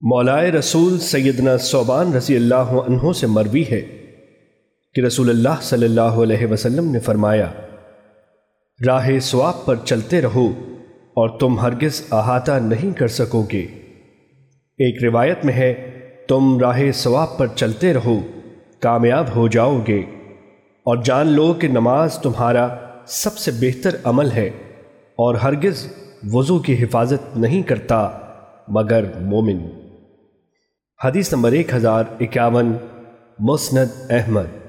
مولائے رسول سیدنا صوبان رضی اللہ عنہ سے مروی ہے کہ رسول اللہ صلی اللہ علیہ وسلم نے فرمایا، راہ سواب پر چلتے رہو اور تم ہرگز احاطہ نہیں کر سکو گے۔ ایک روایت میں ہے، تم راہ ثواب پر چلتے رہو، کامیاب ہو جاؤ گے۔ اور جان لو کہ نماز تمہارا سب سے بہتر عمل ہے اور ہرگز وضو کی حفاظت نہیں کرتا، مگر مومن۔ حدیث نمبر ایک ہزار اکیاون مسند احمد۔